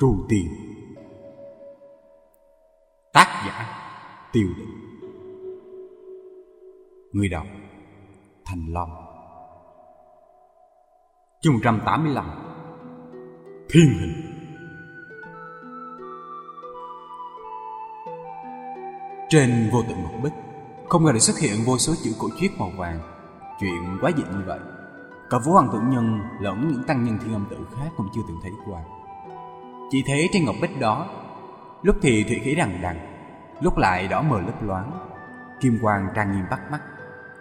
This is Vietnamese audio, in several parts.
Trù Tiền Tác giả Tiêu Định. Người đọc Thành Long. Chương 185 Thiên hình. Trên vô tận ngọc bích, Không ngờ lại xuất hiện vô số chữ cổ chiết màu vàng. Chuyện quá dị như vậy. Cả vũ hoàng tử nhân lẫn những tăng nhân thiên âm tử khác cũng chưa từng thấy qua. Chỉ thấy trên ngọc bích đó. Lúc thì thủy khí đằng đằng, Lúc lại đỏ mờ lấp loáng. Kim quang trang nghiêm bắt mắt,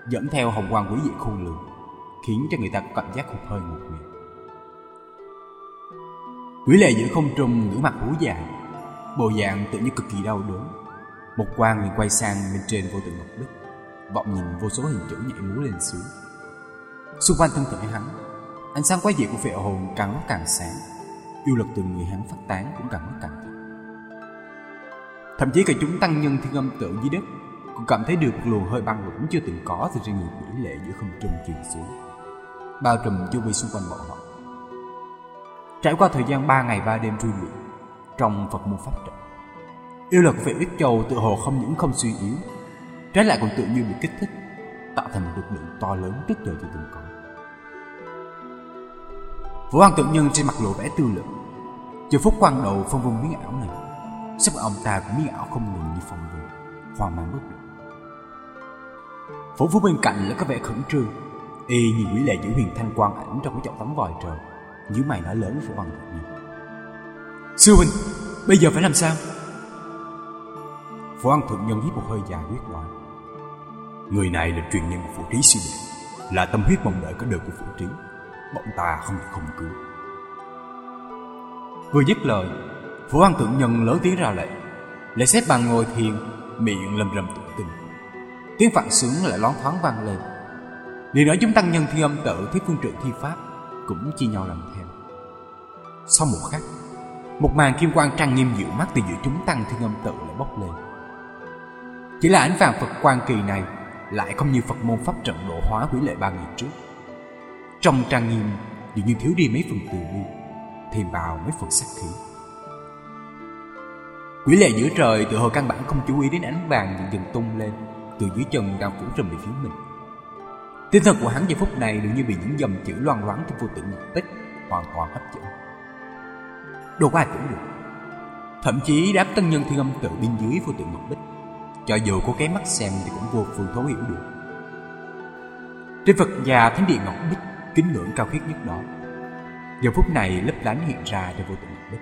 Dẫn theo hồng quang quý dị khôn lường, Khiến cho người ta cảm giác hụt hơi một miệng Quỷ lệ giữa không trung ngửa mặt hú dài Bộ dạng tự như cực kỳ đau đớn. Một quang liền quay sang bên trên vô tượng ngọc bích Vọng nhìn vô số hình chữ nhảy múa lên xuống. Xung quanh thân thể hắn, Ánh sáng quái dị của phệ hồn càng lúc càng sáng. Yêu lực từ người hắn phát tán cũng càng lúc càng Thậm chí cả chúng tăng nhân thiên âm tự dưới đất Cũng cảm thấy được một luồng hơi băng vẫn chưa từng có từ trên người quỷ lệ giữa không trung truyền xuống, Bao trùm chu vi xung quanh bọn họ. Trải qua thời gian 3 ngày 3 đêm truy luyện Trong Phật môn Pháp trận, Yêu lực về huyết Châu tự hồ không những không suy yếu, Trái lại còn tự như bị kích thích, Tạo thành một lực lượng to lớn trước giờ chưa từng có. Vũ Hoàng tự nhân trên mặt lộ vẻ tư lượng Giờ phút quan đầu phong vân miếng ảo này Sắp ông ta cũng miếng ảo không ngừng như phong vân Hoàng mang bước được. Phổ phú bên cạnh là có vẻ khẩn trương Y nhìn quỷ lệ giữ huyền thanh quang ảnh trong cái chậu tấm vòi trời Như mày nói lớn với Vũ Hoàng tự nhân. Sư huynh, bây giờ phải làm sao? Phú An Thượng Nhân hít một hơi dài quyết đoán Người này là truyền nhân của Phụ Trí sư đệ Là tâm huyết mong đợi cả đời của Phụ Trí. Bọn ta không thể không cứu. Vừa dứt lời vũ An Thượng Nhân lớn tiếng ra lệnh. Lệ xếp bàn ngồi thiền, Miệng lầm rầm tụng tình Tiếng phạn sướng lại loáng thoáng vang lên. Liền nói chúng tăng nhân thi âm tự Thiết phương trượng thi pháp, Cũng chia nhau làm theo. Sau một khắc, Một màn kim quang trang nghiêm dịu mắt Từ giữa chúng tăng thiên âm tự lại bốc lên. Chỉ là ánh vàng Phật quan kỳ này Lại không như Phật môn pháp trận độ hóa quỷ lệ ba ngày trước. Trong trang nghiêm Dường như thiếu đi mấy phần từ bi Thêm vào mấy phần sắc khí Quỷ lệ giữa trời tự hồi căn bản không chú ý đến ánh vàng dần dần tung lên Từ dưới chân đang phủ trùm về phía mình Tinh thần của hắn giây phút này dường như bị những dòng chữ loang loáng trong vô tự ngọc tích hoàn toàn hấp dẫn. Đâu có ai tưởng được. Thậm chí đám tân nhân thiên âm tự bên dưới vô tự ngọc bích, cho dù có cái mắt xem thì cũng vô phương thấu hiểu được. Trên Phật già thánh địa ngọc bích kính ngưỡng cao khiết nhất đó, giờ phút này lấp lánh hiện ra trong vô tận ngọc bích.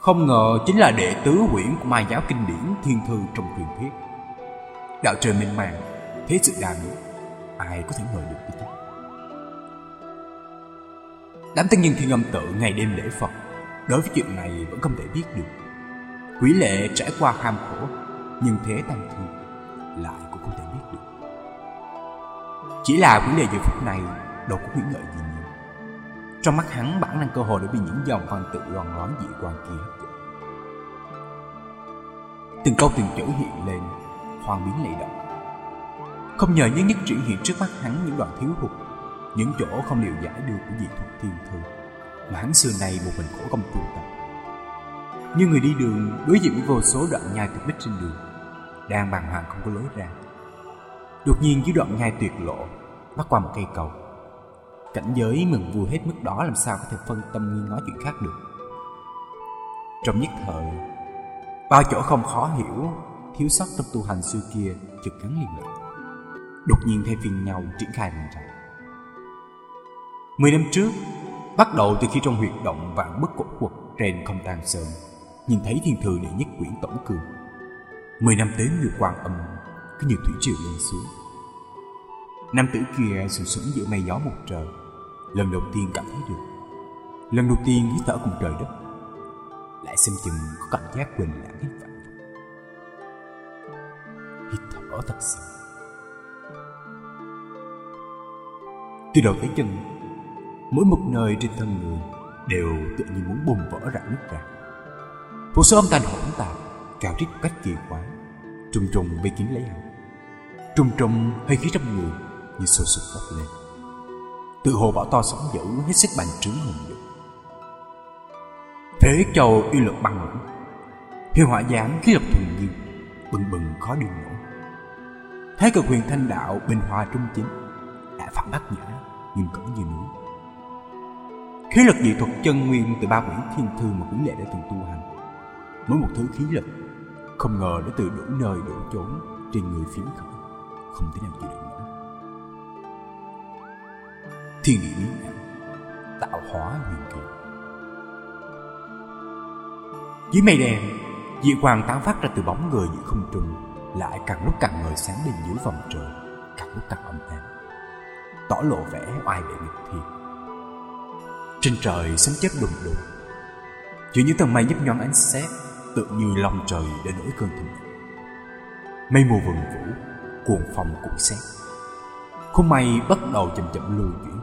Không ngờ chính là đệ tứ quyển của mai giáo kinh điển thiên thư trong truyền thuyết. Đạo trời mênh màng, thế sự đa ngữ ai có thể ngờ được như thế đám tân nhân thiên âm tự ngày đêm lễ phật đối với chuyện này vẫn không thể biết được quý lệ trải qua kham khổ nhưng thế tăng thương lại chỉ là vấn đề giờ phút này, đâu có nghĩ ngợi gì nhiều. Trong mắt hắn, bản năng cơ hội để bị những dòng văn tự loàn loáng dị quan kia hấp dẫn. Từng câu từng chữ hiện lên hoang biến lệ động không nhờ nhất nhất triển hiện trước mắt hắn những đoạn thiếu hụt, Những chỗ không liệu giải được của dị thuật thiên thư, Mà hắn xưa này một mình khổ công tu tập. Như người đi đường, đối diện với vô số đoạn nhai tuyệt bích trên đường, Đang bàng hoàng không có lối ra. Đột nhiên dưới đoạn ngay tuyệt lộ Bắt qua một cây cầu. Cảnh giới mừng vui hết mức đó làm sao có thể phân tâm nghiêng ngó chuyện khác được. Trong nhất thời Bao chỗ không khó hiểu Thiếu sót trong tu hành xưa kia trực gắn liên lạc đột nhiên thay phiên nhau triển khai mình ra Mười năm trước, bắt đầu từ khi trong huyệt động vạn bất cổ quật trên không tan sơn, nhìn thấy thiên thư đệ nhất quyển tổng cường. Mười năm tới người quan âm cứ như thủy triều lên xuống. Nam tử kia sừng sững giữa mây gió một trời, lần đầu tiên cảm thấy được. Lần đầu tiên hít thở cùng trời đất, lại xem chừng có cảm giác quỳnh lãng hít vậy. Hít thở thật sự. Từ đầu tới chân Mỗi một nơi trên thân người Đều tự như muốn bùng vỡ rạn nứt ra Vô số âm thanh hỗn tạp Cào rít cách kỳ quái Trùng trùng vây kín lấy hắn Trùng trùng hơi khí trong người Như sôi sụp bốc lên. Tự hồ bão to sóng dữ Hết sức bành trướng hùng dữ. Thế châu uy lực băng ngủ Hiệu hỏa giám khí lực thuần nhiên Bừng bừng khó đường nổi. Thế cực huyền thanh đạo bình hòa trung chính, Đã phản bác nhã Nhưng cỡ như núi. Khí lực dị thuật chân nguyên từ ba quyển thiên thư mà quý lệ đã từng tu hành. Mỗi một thứ khí lực không ngờ đã từ đủ nơi đủ chốn Trên người phiếm khởi. Không thể nào chịu được nữa Thiên địa biến ảo Tạo hóa huyền kỳ. Dưới mây đen, Dị hoàng tán phát ra từ bóng người giữa không trung, Lại càng lúc càng ngời sáng lên dưới vòng trời, Càng lúc càng âm êm Tỏ lộ vẻ oai vệ nghịch thiên. Trên trời sấm chớp đùng đùng. Giữa những tầng mây nhấp nhọn ánh xét Tự như lòng trời để nổi cơn thịnh Mây mù vần vũ, Cuồng phong cuộn xét Khung mây bắt đầu chậm chậm lưu chuyển,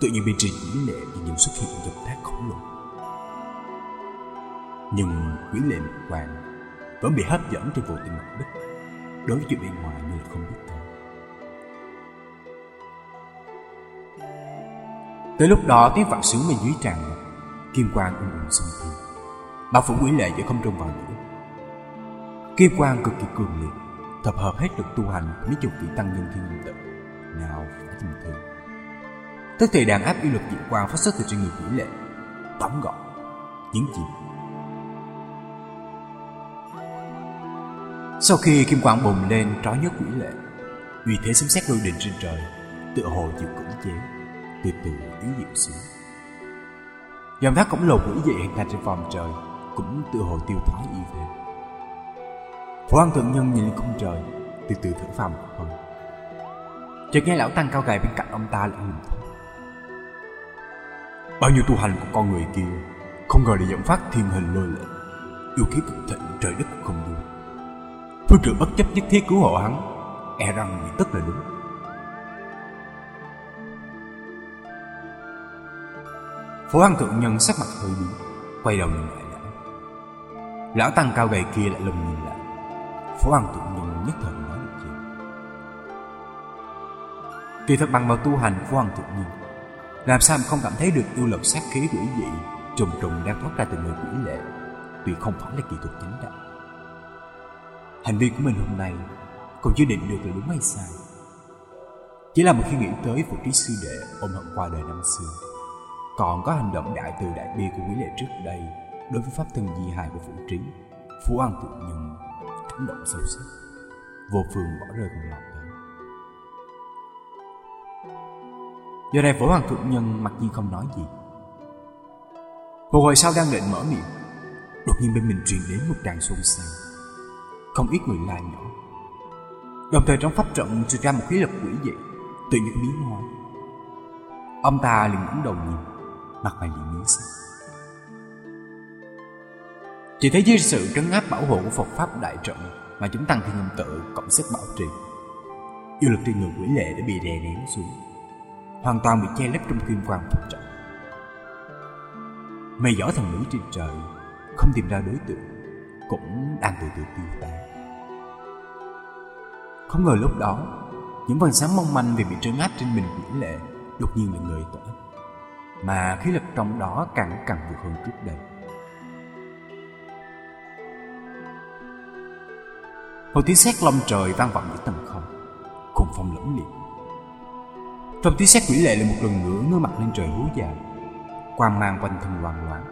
Tự nhiên bên trên quỷ lệ vì dần xuất hiện dòng thác khổng lồ Nhưng quỷ lệ một hoàng Vẫn bị hấp dẫn trên vô tình mặt đất, Đối với chuyện bên ngoài như là không biết thôi. Tới lúc đó tiếng vạn sướng bên dưới tràn ngập, Kim quang ung ung sông thương. Bao phủ quỷ lệ giữa không trung vào nữa Kim quang cực kỳ cường liệt, Tập hợp hết được tu hành, Mấy chục vị tăng nhân thiên tự. Nào, phải bình thường Tức thì đàn áp yêu lực dị quang phát xuất từ trên người quỷ lệ. Tóm gọn. Những gì? Sau khi kim quang bùng lên, trói nhất quỷ lệ, Uy thế sấm xét lôi đình trên trời, Tựa hồ chịu cưỡng chế, Từ từ yếu dịu xuống. Dòng thác khổng lồ quỷ dị hình thành trên vòng trời cũng tự hồ tiêu thoái y thế. Phổ An Thượng Nhân nhìn lên không trời, Từ từ thở phào một hơi. Chợt nghe lão tăng cao gầy bên cạnh ông ta lại nhìn thấy Bao nhiêu tu hành của con người kia, Không ngờ để dẫn phát thiên hình lôi lệ, Yêu khí cực thịnh, trời đất không dung Phương trưởng bất chấp nhất thiết cứu hộ hắn E rằng bị tức là đúng. Phổ An Thượng Nhân sắc mặt hơi biến, Quay đầu nhìn lại lão tăng cao gầy kia lại lùng nhìn lại. Phố An Thượng Nhân nhất thời nói được gì Tuy thật bằng vào tu hành Phố An Thượng Nhân Làm sao mà không cảm thấy được yêu lực sát khí quỷ dị, Trùng trùng đang thoát ra từ người quỷ lệ, Tuy không phải là kỹ thuật chính đạo. Hành vi của mình hôm nay, Còn chưa định được là đúng hay sai. Chỉ là một khi nghĩ tới phụ trí sư đệ ôm hận qua đời năm xưa, còn có hành động đại từ đại bi của quý lệ trước đây đối với pháp thân di hài của phụ trí, phú an tự nhận cảm động sâu sắc. Vô phương bỏ rơi con lòng đó. Giờ này phổ hoàng thượng nhân mặc nhiên không nói gì. Một hồi sau đang định mở miệng, đột nhiên bên mình truyền đến một tràng xôn xao. Không ít người la nhỏ. Đồng thời trong pháp trận truyền ra một khí lực quỷ dị, tự nhiên biến hóa. Ông ta liền ngẩng đầu nhìn, mặt mày liền biến sắc chỉ thấy dưới sự trấn áp bảo hộ của Phật pháp đại trận mà chúng tăng thiên âm tự, cộng sức bảo trì. Yêu lực trên người quỷ lệ đã bị đè nén xuống, hoàn toàn bị che lấp trong kim quang Phật trận. Mây gió thần mỹ trên trời, không tìm ra đối tượng, cũng đang từ từ tiêu tan không ngờ lúc đó, những vầng sáng mong manh vì bị trấn áp trên mình quỷ lệ đột nhiên là người tỏa. Mà khí lực trong đó càng càng vượt hơn trước đây. Một tiếng sét long trời vang vọng giữa tầng không, cùng phong lẫm liệt. Trong tiếng sét quỷ lệ lại một lần nữa ngơ mặt lên trời hú dài, quang mang quanh thân loạn loạn.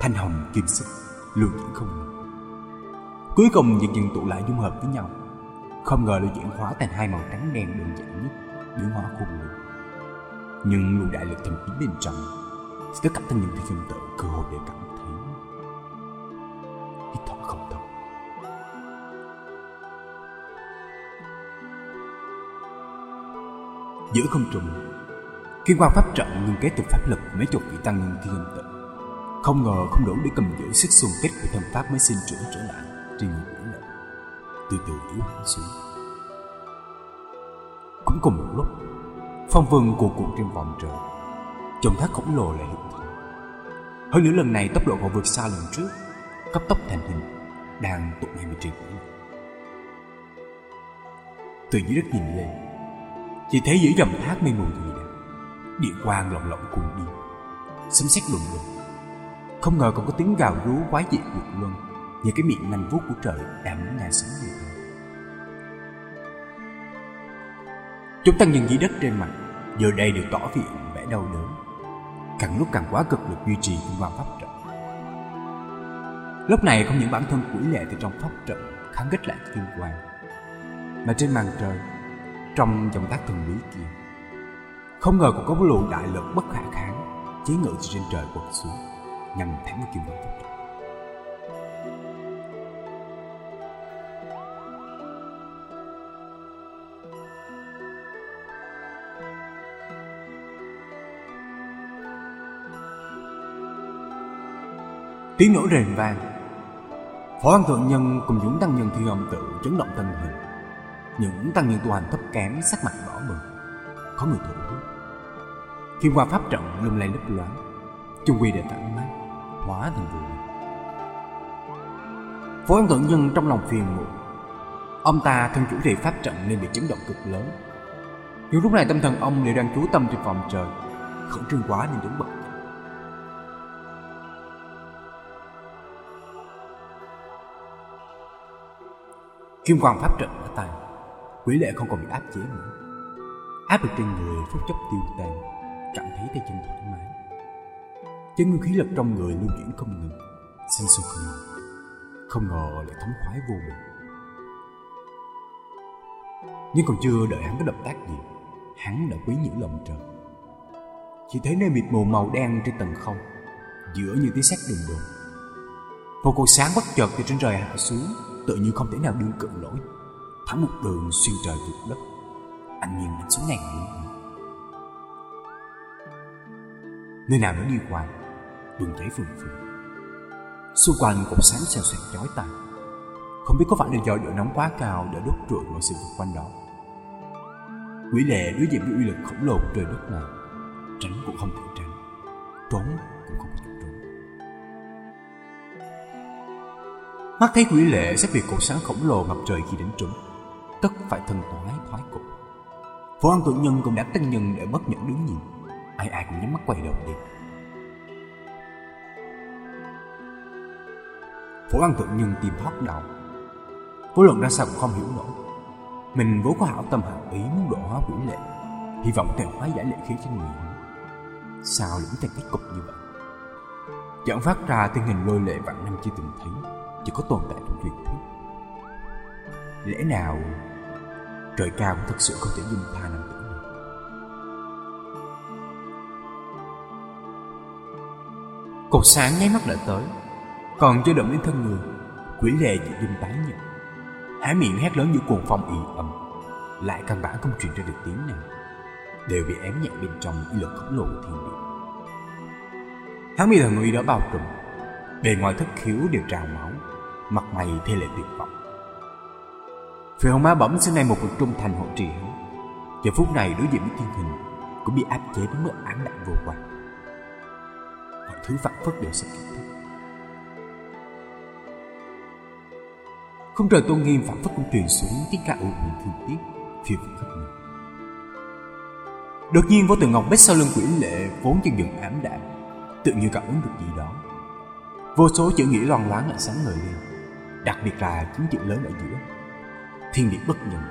Thanh hồng kim sức lưu chuyển không ngừng. Cuối cùng dần dần tụ lại dung hợp với nhau, không ngờ lưu chuyển hóa thành hai màu trắng đen đơn giản nhất, biến hóa khuôn lường nhưng luồng đại lực thầm kín bên trong sẽ tất cả những thiên thiên tự cơ hội để cảm giữa không trung. Khi qua pháp trận ngừng kế tục pháp lực, mấy chục vị tăng nhân thiên tự không ngờ không đủ để cầm giữ sức xung kích của thần pháp mới sinh trưởng trở lại trên người quỷ lệ từ từ yếu hẳn xuống. Cũng cùng một lúc, Phong vân cuộn cuộn trên vòng trời. Chồng thác khổng lồ lại hiện thân. Hơn nữa lần này tốc độ còn vượt xa lần trước, Cấp tốc thành hình, Đang tụ ngay bên trên quỷ Từ dưới đất nhìn lên chỉ thấy giữa dòng thác mây mù gì đặc điện quang lộng lộng cuồng đi Sấm sét đùng đùng Không ngờ còn có tiếng gào rú quái dị vượt luân Như cái miệng nành vuốt của trời đang muốn ngã xuống người ta Chúng tăng nhân dưới đất trên mặt Giờ đây đều tỏ vị vẻ đau đớn. Càng lúc càng quá cực lực duy trì kim quan pháp trận. Lúc này không những bản thân quỷ lệ từ trong pháp trận kháng kích lại thiên quang, Mà trên màn trời trong dòng tác thần bí kia Không ngờ còn có một luồng đại lực bất khả kháng Chế ngự từ trên trời quật xuống, Nhằm thẳng vào kim đồng pháp trận Tiếng nổ rền vang. Phó An Thượng Nhân cùng dũng tăng nhân thi âm tự chấn động thân hình. Những tăng nhân tu hành thấp kém, sắc mặt đỏ bừng. Có người thủ huyết Khi qua pháp trận, lung lay lấp loáng. Chung quy để tản mát Hóa thành vụ Phố An Thượng Nhân trong lòng phiền muộn. Ông ta thân chủ trì pháp trận nên bị chấn động cực lớn. Nhưng lúc này tâm thần ông đều đang chú tâm trên phòng trời, Khẩn trương quá nên đứng bật. Kim quang pháp trận đã tàn Quỷ lệ không còn bị áp chế nữa. Áp lực trên người, phút chốc tiêu tan, Cảm thấy tay chân thoải mái. Chân nguyên khí lực trong người lưu chuyển không ngừng, Sinh sôi không ngừng. Không ngờ lại thống khoái vô cùng Nhưng còn chưa đợi hắn có động tác gì, Hắn đã quý những lòng trời. Chỉ thấy nơi mịt mù màu đen trên tầng không, Giữa như tiếng sét đường đường. Một cột sáng bất chợt từ trên trời hạ xuống tự như không thể nào đương cự nổi thẳng một đường xuyên trời vượt đất. Anh nhìn đánh xuống ngàn núi nơi nào nó đi qua bừng cháy phừng phừng. Xung quanh cột sáng xèo xẹt chói tai. Không biết có phải là do độ nóng quá cao để đốt trụi mọi sự vật quanh đó. Quỷ lệ đối diện với uy lực khổng lồ của trời đất này, tránh cũng không thể tránh, trốn cũng không thể trốn. Mắt thấy quỷ lệ sẽ bị cột sáng khổng lồ ngập trời khi đến trúng Tất phải thân thoái thoái cục Phổ an tự nhân cũng đã tân nhân để bất nhẫn đứng nhìn. Ai ai cũng nhắm mắt quay đầu đi. Phổ an tự nhân tìm thoát đầu Vô luận ra sao cũng không hiểu nổi. Mình vốn có hảo tâm hảo ý muốn độ hóa quỷ lệ, Hy vọng thể hóa giải lệ khí trên người hắn. Sao lại thành kết cục như vậy? Chẳng phát ra tình hình lôi lệ vạn năm chưa từng thấy, chỉ có tồn tại trong truyền thuyết. Lẽ nào trời cao cũng thật sự không thể dung tha nam tử này cột sáng nháy mắt đã tới, còn chưa động đến thân người, quỷ lệ dị dung tái nhận há miệng hét lớn giữa cuồng phong y ầm lại căn bản không truyền ra được tiếng nào. Đều bị ém nhẹ bên trong uy lực khổng lồ của thiên địa. Hắn bị thần uy đó bao trùm, bề ngoài thất khiếu đều trào máu, mặt mày thê lệ tuyệt vọng. Phi hồng Ma bẩm xưa nay một vực trung thành hộ trì hắn. Giờ phút này đối diện với thiên hình Cũng bị áp chế đến mức ám đạm vô quan. Mọi thứ vạn phất đều sẽ kết thúc. Không trời tôn nghiêm phản phất cũng truyền xuống tiếng ca ủ hồn thương tiếc, phiêu phiêu khắp nơi. Đột nhiên vô tường ngọc bích sau lưng quỷ lệ vốn chân dừng ám đạm, Tự như cảm ứng được gì đó. Vô số chữ nghĩa loan loáng lại sáng ngời lên, Đặc biệt là chính chữ lớn ở giữa. Thiên địa bất nhân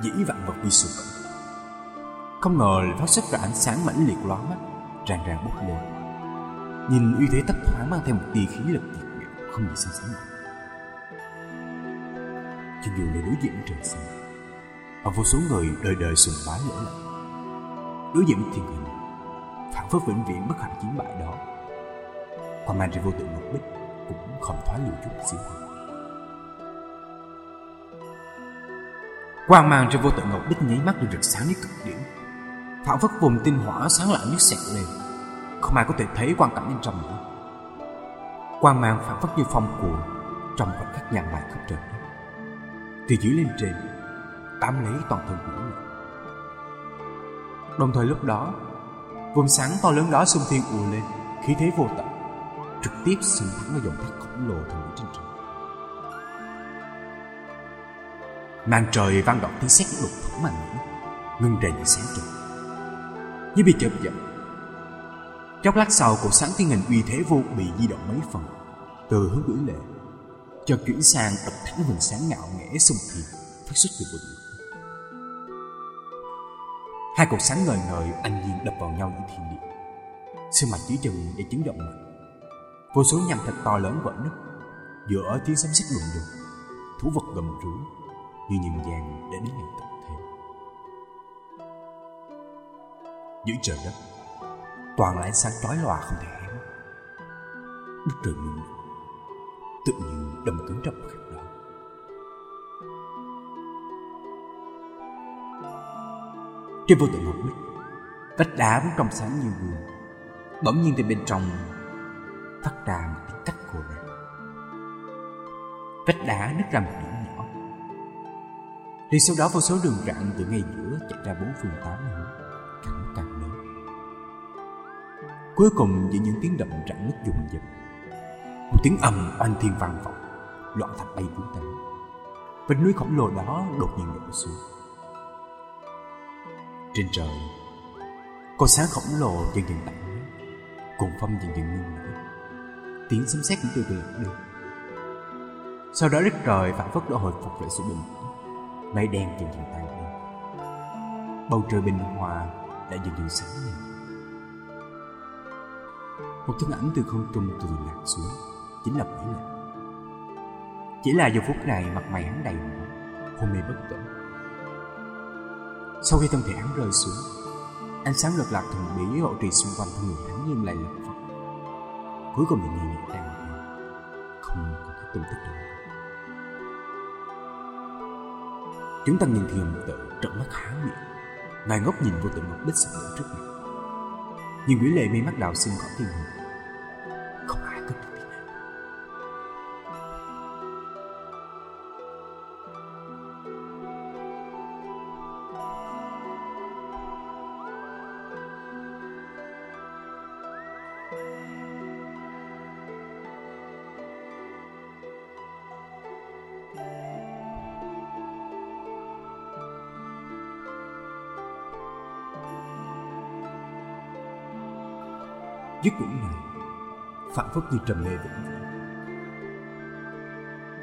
Dĩ vạn vật bị sụp. Không ngờ lại phát xuất ra ánh sáng mãnh liệt lóa mắt Ràng ràng bốc lên. Nhìn uy thế tấp thoáng mang theo một tia khí lực tuyệt diệu Không gì so sánh nổi Cho dù là đối diện trời xanh Và vô số người đời đời sùng bái lỡ lặng Đối diện với thiên hình, Phản phất vĩnh viễn bất hạnh chiến bại đó. Còn mang ra vô tượng mục bích Cũng không thoái lùi chút xíu Quang mang trên vô tận ngọc bích nháy mắt được rực sáng đến cực điểm. Phản phất vùng tinh hỏa sáng lạng nhất sẹt lên. Không ai có thể thấy quan cảnh bên trong nữa. Quang mang phản phất như phong cuộn Trong khoảnh khắc nhàn bài khắp trời đất. Từ dưới lên trên, Tám lấy toàn thân của mình Đồng thời lúc đó, Vùng sáng to lớn đó xung thiên ùa lên, Khí thế vô tận, Trực tiếp xuyên thẳng vào dòng thác khổng lồ thần Màn trời vang động tiếng sét đục thủng màn nhĩ Ngưng rền sáng trời Như bị chợp giật, Chốc lát sau cột sáng thiên hình uy thế vô bị di động mấy phần Từ hướng gửi lệ Cho chuyển sang tập thẳng vầng sáng ngạo nghễ xung thiền Phát xuất từ bụi Hai cột sáng ngời ngời anh nhiên đập vào nhau như thiên địa. Sương mạch dưới chân để chấn động mạnh Vô số nhằm thạch to lớn vỡ nứt Giữa tiếng sấm sét đùng đùng Thú vật gầm rú. Như nhân gian đến ngày tận thế Dưới trời đất, Toàn là ánh sáng trói lòa không thể hé Đất trời ngưng Tự như đâm cứng trong khắc đó. Trên vô tận một mít Vách đá vẫn trong sáng như gương. Bỗng nhiên từ bên trong Phát ra một tiếng cách của ràng Vách đá nứt ra một đường nhỏ Thì sau đó vô số đường rạn từ ngay giữa chạy ra bốn phương tám hướng, Càng càng lớn. Cuối cùng giữa những tiếng động rạn nứt dùng dập, Một tiếng ầm oanh thiên vang vọng, Loạn thạch bay tứ tán. Vịnh núi khổng lồ đó đột nhiên đổ xuống. Trên trời Con sáng khổng lồ dần dần tặng Cùng phong dần dần ngưng nổi. Tiếng sấm sét cũng từ từ lặng đi. Sau đó đất trời phản phất đã hồi phục lại sự bình tĩnh. Mây đen dần dần tan đi. Bầu trời bình hòa đã dần dần sáng lên. Một thân ảnh từ không trung từ lạc xuống, Chính là Quỷ Lệ. Chỉ là giờ phút này mặt mày hắn đầy mỏ Hôn mê bất tỉnh. Sau khi thân thể hắn rơi xuống, Ánh sáng lật lạc thần bí hộ trì xung quanh thân người hắn nhưng lại lật phật Cuối cùng thì nghe nhẹ tan Không có thể tung tích được Chúng ta nhìn thiền tự trợn mắt há miệng. Ngài ngốc nhìn vô tự một bích sụp đổ trước mặt. Nhưng quỷ lệ mi mắt đào xưng khỏi thiên hồn. Dứt quyển này, Phản phất như trầm lê vĩnh viễn.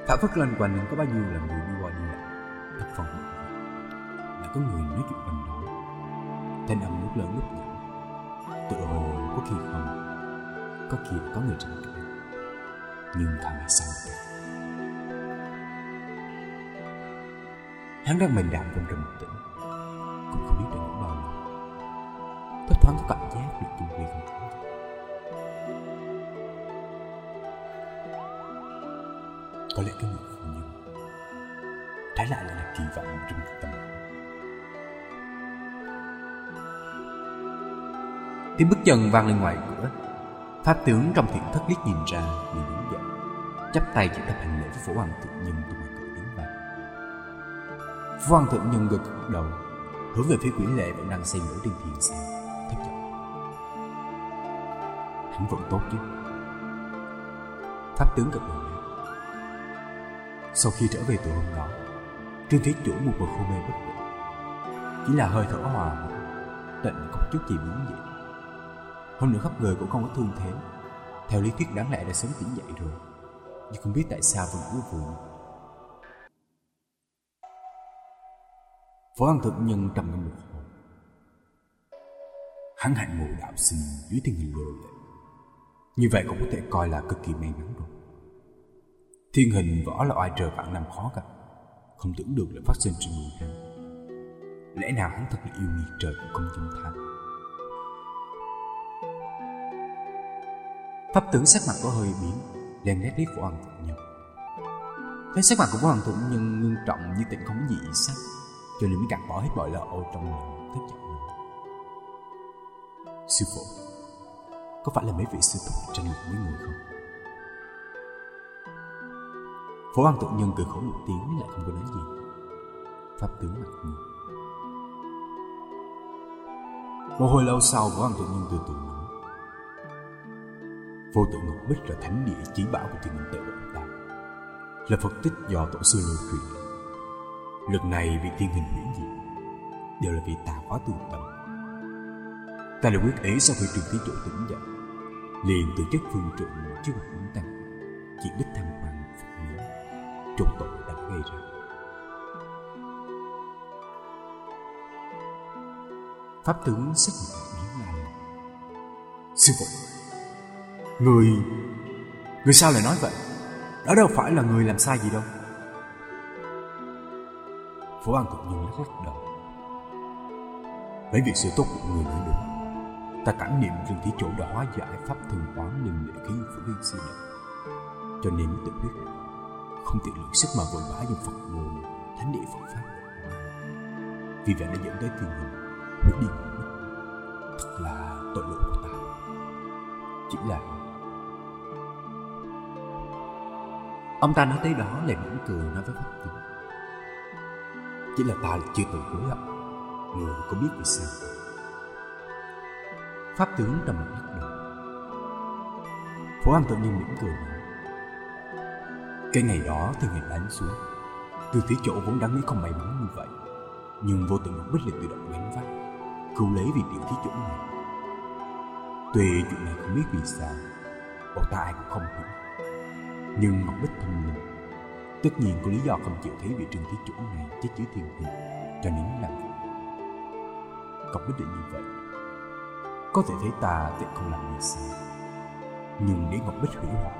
Phản phất loanh quanh có bao nhiêu là người đi qua đi lại Thật phòng một Là có người nói chuyện quanh đó. Thanh âm lúc lớn lúc nhỏ. Tự hồ có khi không, Có khi có người tranh cãi. Nhưng thằng này sao cả Hắn đang mình đạm trong rừng tĩnh. Cũng không biết đã ngủ bao lâu. Thấp thoáng có cảm giác được chung quy không? thấy Có lẽ cái người phụ nhân. Trái lại lại là kỳ vọng trong tâm Tiếng bước chân vang lên ngoài cửa. Pháp tướng trong thiện thất liếc nhìn ra liền đứng dậy chắp tay chỉ tập hành lễ với phổ hoàng thượng nhân từ ngoài cửa tiến vào. Phổ hoàng thượng nhân gật gật đầu, hướng về phía quyển lệ vẫn đang xây ngủ trên thiền sang thấp giọng. Hắn vẫn tốt chứ? Pháp tướng gật đầu sau khi trở về từ hôm đó Trương Thế Chủ một bậc hôn mê bất tỉnh. Chỉ là hơi thở hòa Tịnh không chút gì biến dị. Hơn nữa khắp người cũng không có thương thế. Theo lý thuyết đáng lẽ đã sớm tỉnh dậy rồi. Nhưng không biết tại sao vẫn cứ vụ Phó An thực Nhân trầm ngâm một hồi. Hắn hạnh ngộ đạo sinh dưới thiên hình lừa lệ Như vậy cũng có thể coi là cực kỳ may mắn rồi. Thiên hình võ là oai trời vạn năm khó gặp. Không tưởng được lại phát sinh trên người hắn. Lẽ nào hắn thật là yêu nghiệt trời cũng không dung tha? Pháp tướng sắc mặt có hơi biến Đen nét liếc của hoàng thượng nhân Thấy sắc mặt của hoàng thượng nhân ngưng trọng như tịnh không dị sắc, Cho nên mới gạt bỏ hết mọi lo âu trong lòng, thất vọng Sư phụ, Có phải là mấy vị sư thúc tranh luận với người không? Phổ quan tự nhân cười khổ một tiếng lại không có nói gì. Pháp tướng mặt nhiên Một hồi lâu sau Phổ quan tự nhân từ từ nói. Vô tự Ngọc Bích là thánh địa chỉ bảo của thiên minh tự của ta. Là Phật tích do tổ sư lưu truyền Lần này việc thiên hình hủy diệt Đều là vì ta quá tự tâm. Ta đã quyết ý sau khi trường thí trụ tỉnh dậy, liền từ chất phương trượng trước mặt chúng tăng pháp tướng sắc mặt biến lại sư phụ, người người sao lại nói vậy? Đó đâu phải là người làm sai gì đâu. Phổ an tự nhiên lắc lắc đầu. Lấy việc sự tốt của người nói đúng, ta cảm niệm rừng thí chỗ đã hóa giải pháp thường quán linh lệ khí của liên sư này cho nên mới tự quyết, không tiện lượng sức mà vội vã dùng phật ngôn, thánh địa phật pháp. Vì vậy đã dẫn tới tình hình quyết đi thật là tội lỗi của ta. Chỉ là ông ta nói tới đó lại mỉm cười nói với pháp tướng. Chỉ là ta lại chưa từng hối hận, người có biết vì sao. Pháp tướng trầm mặt lắc đầu. Phổ An tự nhiên mỉm cười nói, Cái ngày đó thì ngày đánh xuống, Từ phía chỗ vốn đáng nghĩ không may mắn như vậy, Nhưng vô tình một Bích lại tự động gánh vác Cứu lấy vì tiểu thí chỗ này. Tuy chuyện này không biết vì sao Bọn ta ai cũng không hiểu. Nhưng Ngọc Bích thông minh Tất nhiên có lý do không chịu thấy vị trương thí chủ này chết dưới thiên hình Cho nên làm việc. Ngọc Bích định như vậy. Có thể thấy ta tuyệt không làm gì sai, Nhưng để Ngọc Bích hủy hoại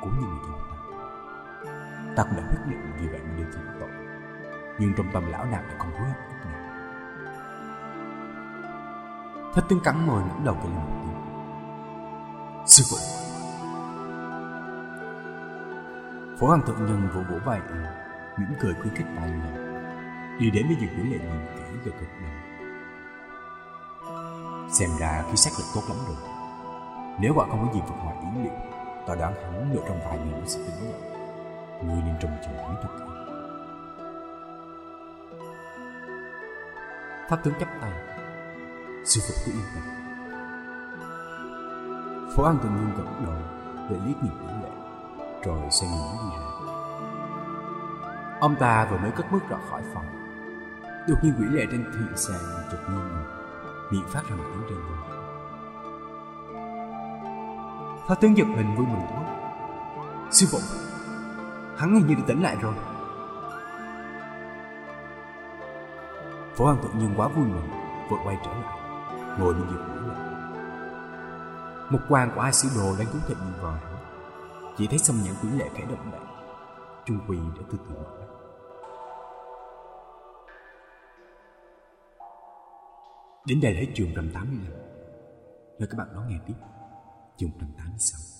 Cũng như người trong ta Ta cũng đã quyết định vì vậy mà đi thỉnh tội. Nhưng trong tâm lão nào lại không hối hận Thất tướng cắn môi ngẩng đầu kêu lên một tiếng. Sư phụ. Phó Hoàng thượng nhân vỗ vỗ vai mỉm cười khuyến khích vài lần. Đi đến với dược quỷ lệ nhìn kỹ rồi cực đầu Xem ra khí sắc lực tốt lắm rồi, Nếu quả không có gì vượt ngoài ý liệu, Ta đoán hắn nửa trong vài ngày sẽ tính nhận Ngươi nên trông chờ hắn thật Pháp tướng chắp tay. Sư phụ cứ yên tâm Phố An tự nhiên gật đầu Để liếc nhìn quỷ lệ Rồi xoay người đi ra Ông ta vừa mới cất bước ra khỏi phòng Đột nhiên quỷ lệ trên thị sàn chụp nhiên người miệng phát ra một tiếng trên rỉ. Phó tướng giật mình vui mừng quá. Sư phụ, hắn hình như đã tỉnh lại rồi. Phố An tự nhiên quá vui mừng, vội quay trở lại, ngồi bên giường ngủ lại. Một quan của ai sứ đồ đang cuốn thịt nhìn vào hắn, chỉ thấy xâm nhãn quỷ lệ khẽ động đậy. Trung Quỳ đã từ từ mở Đến đây là hết trường 185 Mời các bạn đón nghe tiếp Trường 186